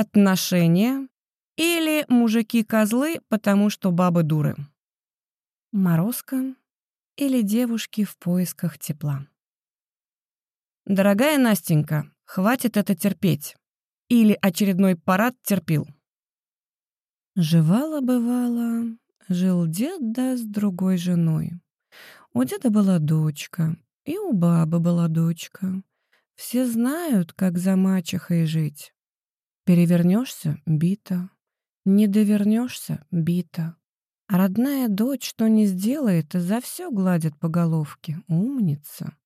отношения или мужики-козлы, потому что бабы дуры. Морозко или девушки в поисках тепла. Дорогая Настенька, хватит это терпеть. Или очередной парад терпил. Жевала-бывала, жил дед да с другой женой. У деда была дочка, и у бабы была дочка. Все знают, как за мачехой жить. Перевернешься — бита. Не довернешься — бита. Родная дочь, что не сделает, за все гладит по головке. Умница.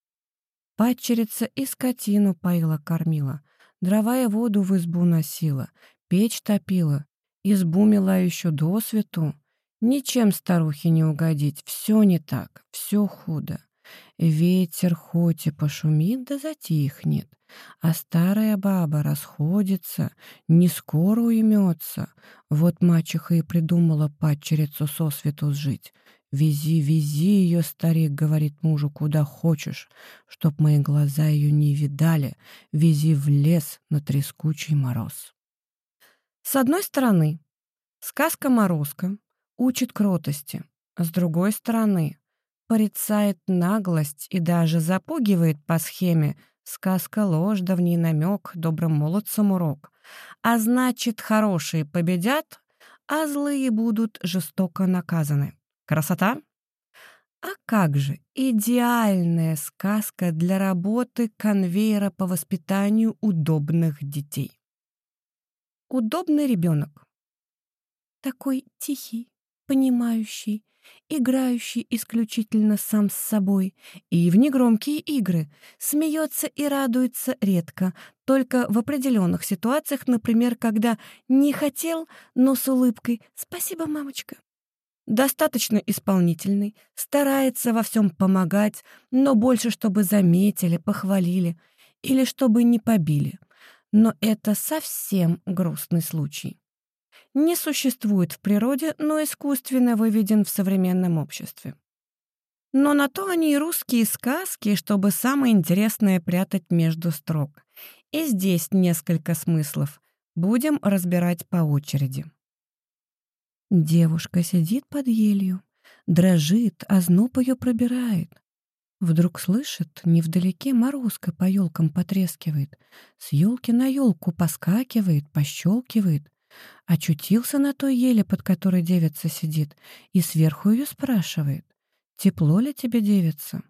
Падчерица и скотину поила-кормила, дрова и воду в избу носила, печь топила, избу мила еще до свету. Ничем старухе не угодить, все не так, все худо. Ветер хоть и пошумит, да затихнет, а старая баба расходится, не скоро уймется. Вот мачеха и придумала падчерицу сосвету сжить. «Вези, вези ее, старик, — говорит мужу, — куда хочешь, чтоб мои глаза ее не видали. Вези в лес на трескучий мороз». С одной стороны, сказка «Морозко» учит кротости, с другой стороны, порицает наглость и даже запугивает по схеме «сказка ложь, давний намек, добрым молодцам урок». А значит, хорошие победят, а злые будут жестоко наказаны. Красота? А как же идеальная сказка для работы конвейера по воспитанию удобных детей. Удобный ребенок. Такой тихий, понимающий, играющий исключительно сам с собой, и в негромкие игры, смеется и радуется редко, только в определенных ситуациях, например, когда не хотел, но с улыбкой «Спасибо, мамочка». Достаточно исполнительный, старается во всем помогать, но больше, чтобы заметили, похвалили или чтобы не побили. Но это совсем грустный случай не существует в природе, но искусственно выведен в современном обществе. Но на то они и русские сказки, чтобы самое интересное прятать между строк. И здесь несколько смыслов. Будем разбирать по очереди. Девушка сидит под елью, дрожит, а зноб ее пробирает. Вдруг слышит, невдалеке морозка по елкам потрескивает, с елки на елку поскакивает, пощелкивает. Очутился на той еле, под которой девица сидит, и сверху ее спрашивает. «Тепло ли тебе, девица?»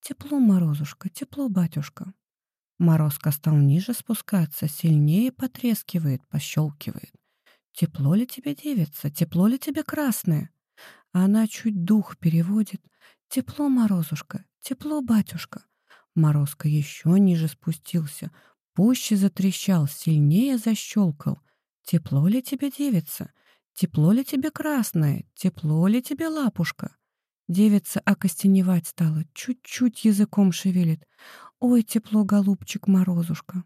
«Тепло, Морозушка, тепло, батюшка». Морозка стал ниже спускаться, сильнее потрескивает, пощелкивает. «Тепло ли тебе, девица? Тепло ли тебе, красное?» Она чуть дух переводит. «Тепло, Морозушка, тепло, батюшка». Морозка еще ниже спустился, пуще затрещал, сильнее защелкал. Тепло ли тебе, девица? Тепло ли тебе, красное? Тепло ли тебе, лапушка? Девица окостеневать стала, чуть-чуть языком шевелит. Ой, тепло, голубчик, морозушка.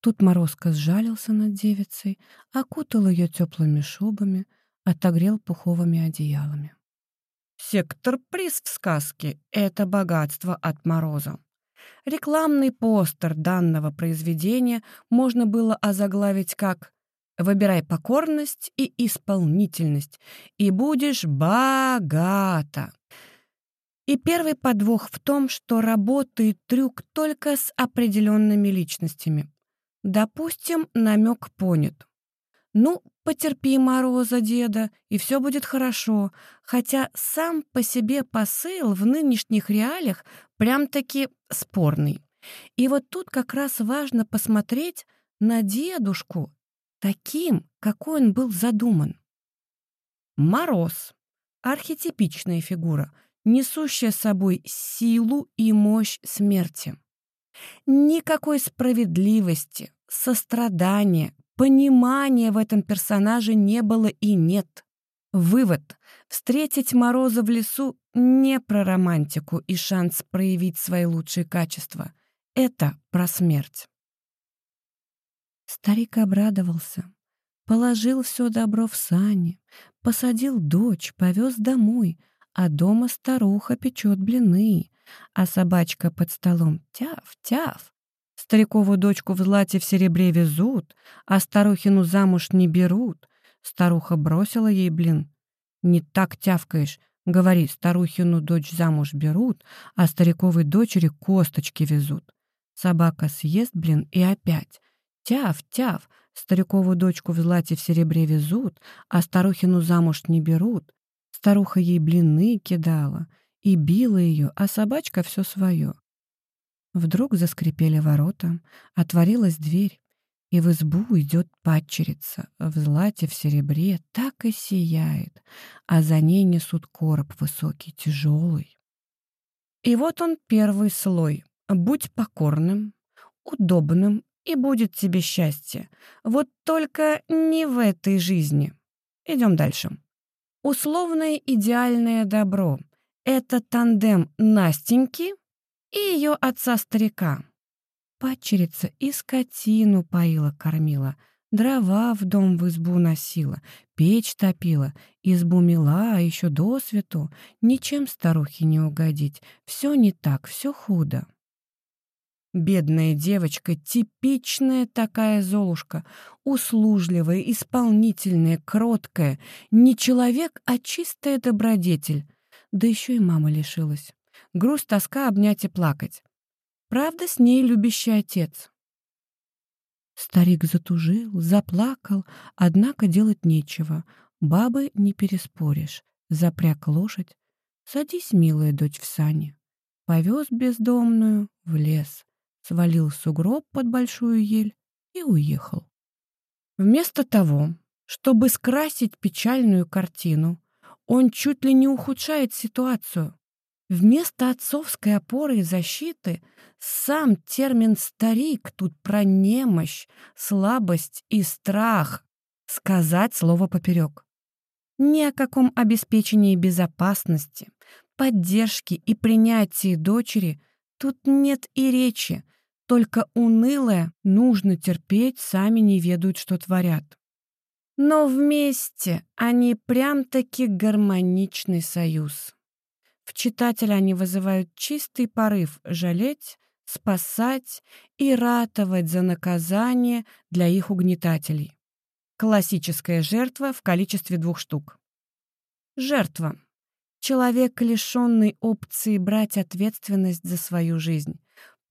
Тут Морозко сжалился над девицей, окутал ее теплыми шубами, отогрел пуховыми одеялами. Сектор-приз в сказке — это богатство от мороза. Рекламный постер данного произведения можно было озаглавить как Выбирай покорность и исполнительность, и будешь богата. И первый подвох в том, что работает трюк только с определенными личностями. Допустим, намек понят. Ну, потерпи мороза, деда, и все будет хорошо, хотя сам по себе посыл в нынешних реалиях прям-таки спорный. И вот тут как раз важно посмотреть на дедушку таким, какой он был задуман. Мороз — архетипичная фигура, несущая собой силу и мощь смерти. Никакой справедливости, сострадания, понимания в этом персонаже не было и нет. Вывод — встретить Мороза в лесу не про романтику и шанс проявить свои лучшие качества. Это про смерть. Старик обрадовался. Положил все добро в сани, посадил дочь, повез домой, а дома старуха печет блины, а собачка под столом тяв-тяв. Старикову дочку в злате в серебре везут, а старухину замуж не берут. Старуха бросила ей, блин. Не так тявкаешь. Говори, старухину дочь замуж берут, а стариковой дочери косточки везут. Собака съест, блин, и опять. Тяв, тяв, старикову дочку в злате в серебре везут, а старухину замуж не берут. Старуха ей блины кидала и била ее, а собачка все свое. Вдруг заскрипели ворота, отворилась дверь, и в избу идет падчерица, в злате, в серебре, так и сияет, а за ней несут короб высокий, тяжелый. И вот он первый слой. Будь покорным, удобным, и будет тебе счастье. Вот только не в этой жизни. Идем дальше. Условное идеальное добро — это тандем Настеньки и ее отца-старика. Падчерица и скотину поила-кормила, дрова в дом в избу носила, печь топила, избу мела, а еще до свету. Ничем старухе не угодить. Все не так, все худо. Бедная девочка, типичная такая Золушка, услужливая, исполнительная, кроткая, не человек, а чистая добродетель. Да еще и мама лишилась. Грусть, тоска, обнять и плакать. Правда, с ней любящий отец. Старик затужил, заплакал, однако делать нечего. Бабы не переспоришь. Запряг лошадь. Садись, милая дочь, в сани. Повез бездомную в лес, свалил сугроб под большую ель и уехал. Вместо того, чтобы скрасить печальную картину, он чуть ли не ухудшает ситуацию. Вместо отцовской опоры и защиты сам термин «старик» тут про немощь, слабость и страх. Сказать слово поперек. Ни о каком обеспечении безопасности, поддержки и принятии дочери тут нет и речи, только унылое нужно терпеть, сами не ведают, что творят. Но вместе они прям-таки гармоничный союз. В читателя они вызывают чистый порыв жалеть, спасать и ратовать за наказание для их угнетателей. Классическая жертва в количестве двух штук. Жертва. Человек, лишенный опции брать ответственность за свою жизнь.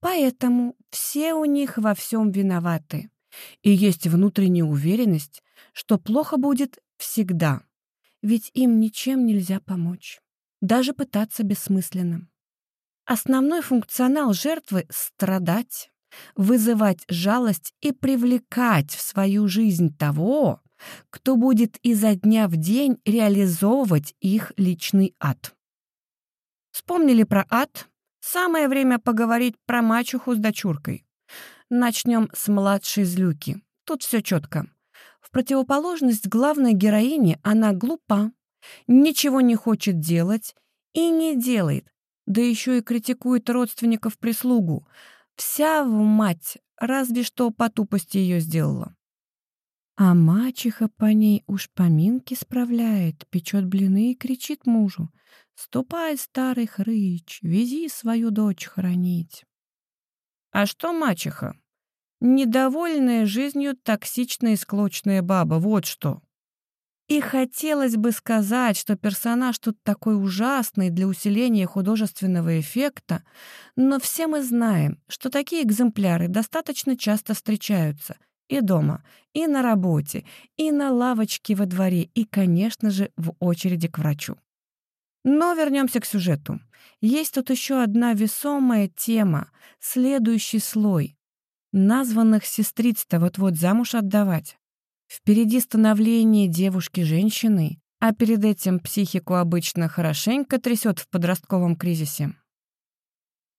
Поэтому все у них во всем виноваты. И есть внутренняя уверенность, что плохо будет всегда, ведь им ничем нельзя помочь. Даже пытаться бессмысленно. Основной функционал жертвы — страдать, вызывать жалость и привлекать в свою жизнь того, кто будет изо дня в день реализовывать их личный ад. Вспомнили про ад? Самое время поговорить про мачеху с дочуркой. Начнем с младшей злюки. Тут все четко. В противоположность главной героине она глупа, ничего не хочет делать и не делает, да еще и критикует родственников прислугу. Вся в мать, разве что по тупости ее сделала. А мачеха по ней уж поминки справляет, печет блины и кричит мужу. «Ступай, старый хрыч, вези свою дочь хоронить». А что мачеха? Недовольная жизнью токсичная и склочная баба, вот что. И хотелось бы сказать, что персонаж тут такой ужасный для усиления художественного эффекта, но все мы знаем, что такие экземпляры достаточно часто встречаются и дома, и на работе, и на лавочке во дворе, и, конечно же, в очереди к врачу. Но вернемся к сюжету. Есть тут еще одна весомая тема, следующий слой. Названных сестриц-то вот-вот замуж отдавать. Впереди становление девушки-женщины, а перед этим психику обычно хорошенько трясет в подростковом кризисе.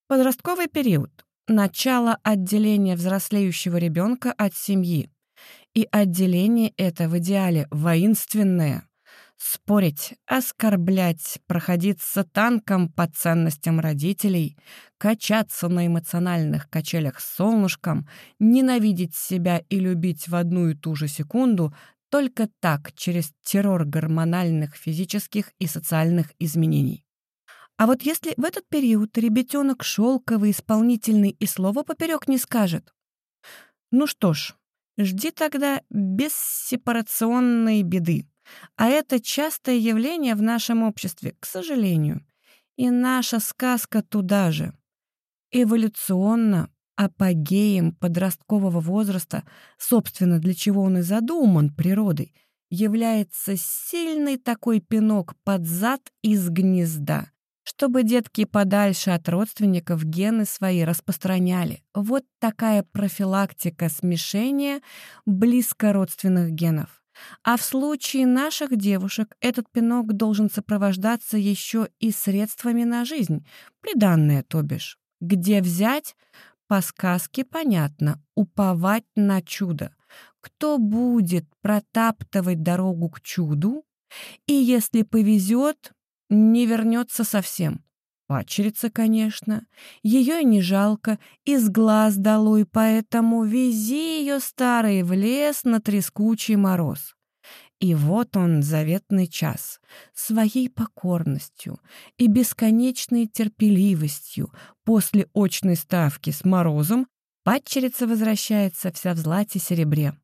Подростковый период — начало отделения взрослеющего ребенка от семьи. И отделение это в идеале воинственное. Спорить, оскорблять, проходиться танком по ценностям родителей, качаться на эмоциональных качелях с солнышком, ненавидеть себя и любить в одну и ту же секунду только так, через террор гормональных, физических и социальных изменений. А вот если в этот период ребятенок шелковый, исполнительный и слова поперек не скажет, ну что ж, жди тогда бессепарационной беды. А это частое явление в нашем обществе, к сожалению. И наша сказка туда же. Эволюционно апогеем подросткового возраста, собственно, для чего он и задуман природой, является сильный такой пинок под зад из гнезда, чтобы детки подальше от родственников гены свои распространяли. Вот такая профилактика смешения близкородственных генов. А в случае наших девушек этот пинок должен сопровождаться еще и средствами на жизнь, приданное, то бишь. Где взять? По сказке понятно, уповать на чудо. Кто будет протаптывать дорогу к чуду? И если повезет, не вернется совсем. Пачерица, конечно. Ее и не жалко, из глаз долой, поэтому вези ее, старый, в лес на трескучий мороз. И вот он, заветный час, своей покорностью и бесконечной терпеливостью после очной ставки с морозом падчерица возвращается вся в злате серебре.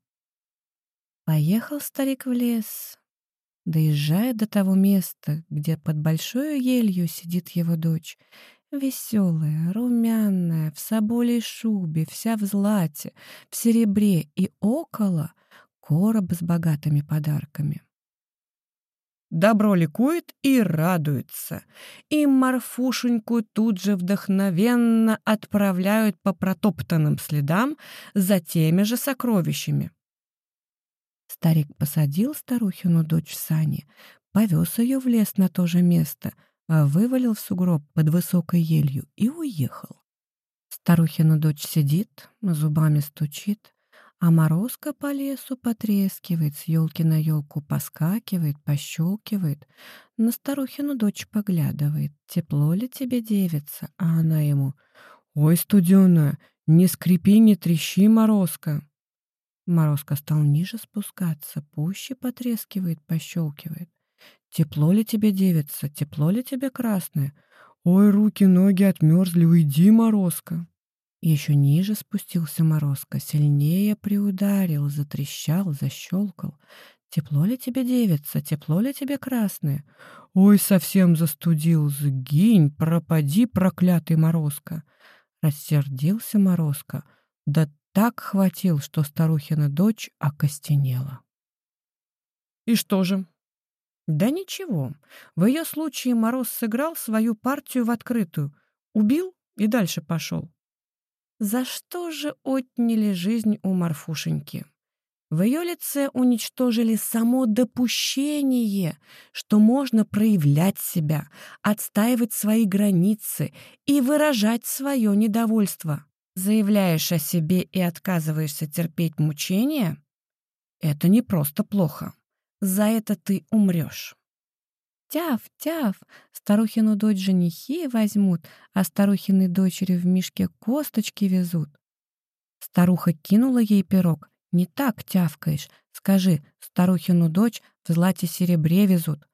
Поехал старик в лес, доезжая до того места, где под большой елью сидит его дочь, веселая, румяная, в соболей шубе, вся в злате, в серебре и около — короб с богатыми подарками. Добро ликует и радуется, и Марфушеньку тут же вдохновенно отправляют по протоптанным следам за теми же сокровищами. Старик посадил старухину дочь сани, повез ее в лес на то же место, а вывалил в сугроб под высокой елью и уехал. Старухина дочь сидит, зубами стучит, а морозка по лесу потрескивает, с елки на елку поскакивает, пощелкивает, на старухину дочь поглядывает. Тепло ли тебе, девица? А она ему, «Ой, студеная, не скрипи, не трещи, морозка!» Морозка стал ниже спускаться, пуще потрескивает, пощелкивает. «Тепло ли тебе, девица? Тепло ли тебе, красное? Ой, руки, ноги отмерзли, уйди, морозка!» Еще ниже спустился морозко, сильнее приударил, затрещал, защелкал. «Тепло ли тебе, девица? Тепло ли тебе, красное?» «Ой, совсем застудил! Сгинь, пропади, проклятый морозко!» Рассердился морозко, да так хватил, что старухина дочь окостенела. И что же? Да ничего. В ее случае Мороз сыграл свою партию в открытую, убил и дальше пошел. За что же отняли жизнь у Марфушеньки? В ее лице уничтожили само допущение, что можно проявлять себя, отстаивать свои границы и выражать свое недовольство. Заявляешь о себе и отказываешься терпеть мучения? Это не просто плохо. За это ты умрешь. Тяв, тяв, старухину дочь женихи возьмут, а старухины дочери в мешке косточки везут. Старуха кинула ей пирог. Не так тявкаешь. Скажи, старухину дочь в злате серебре везут.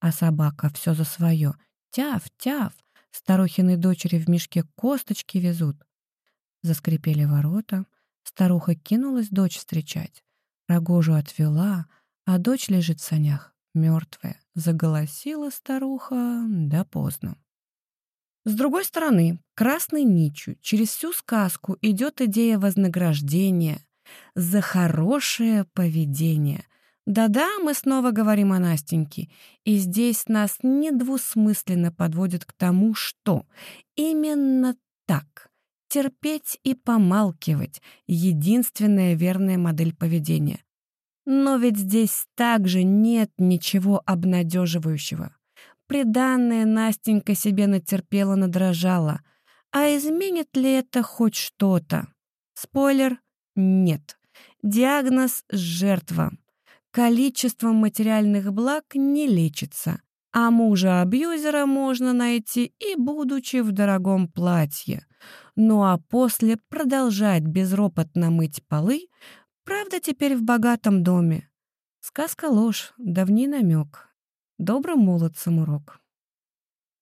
А собака все за свое. Тяв, тяв, старухины дочери в мешке косточки везут. Заскрипели ворота. Старуха кинулась дочь встречать. Рогожу отвела, а дочь лежит в санях мертвая, заголосила старуха, да поздно. С другой стороны, красной нитью через всю сказку идет идея вознаграждения за хорошее поведение. Да-да, мы снова говорим о Настеньке, и здесь нас недвусмысленно подводят к тому, что именно так терпеть и помалкивать — единственная верная модель поведения. Но ведь здесь также нет ничего обнадеживающего. Приданная Настенька себе натерпела, надрожала. А изменит ли это хоть что-то? Спойлер — нет. Диагноз — жертва. Количеством материальных благ не лечится. А мужа-абьюзера можно найти и будучи в дорогом платье. Ну а после продолжать безропотно мыть полы, Правда, теперь в богатом доме. Сказка ложь, давний намек. Добрым молодцам урок.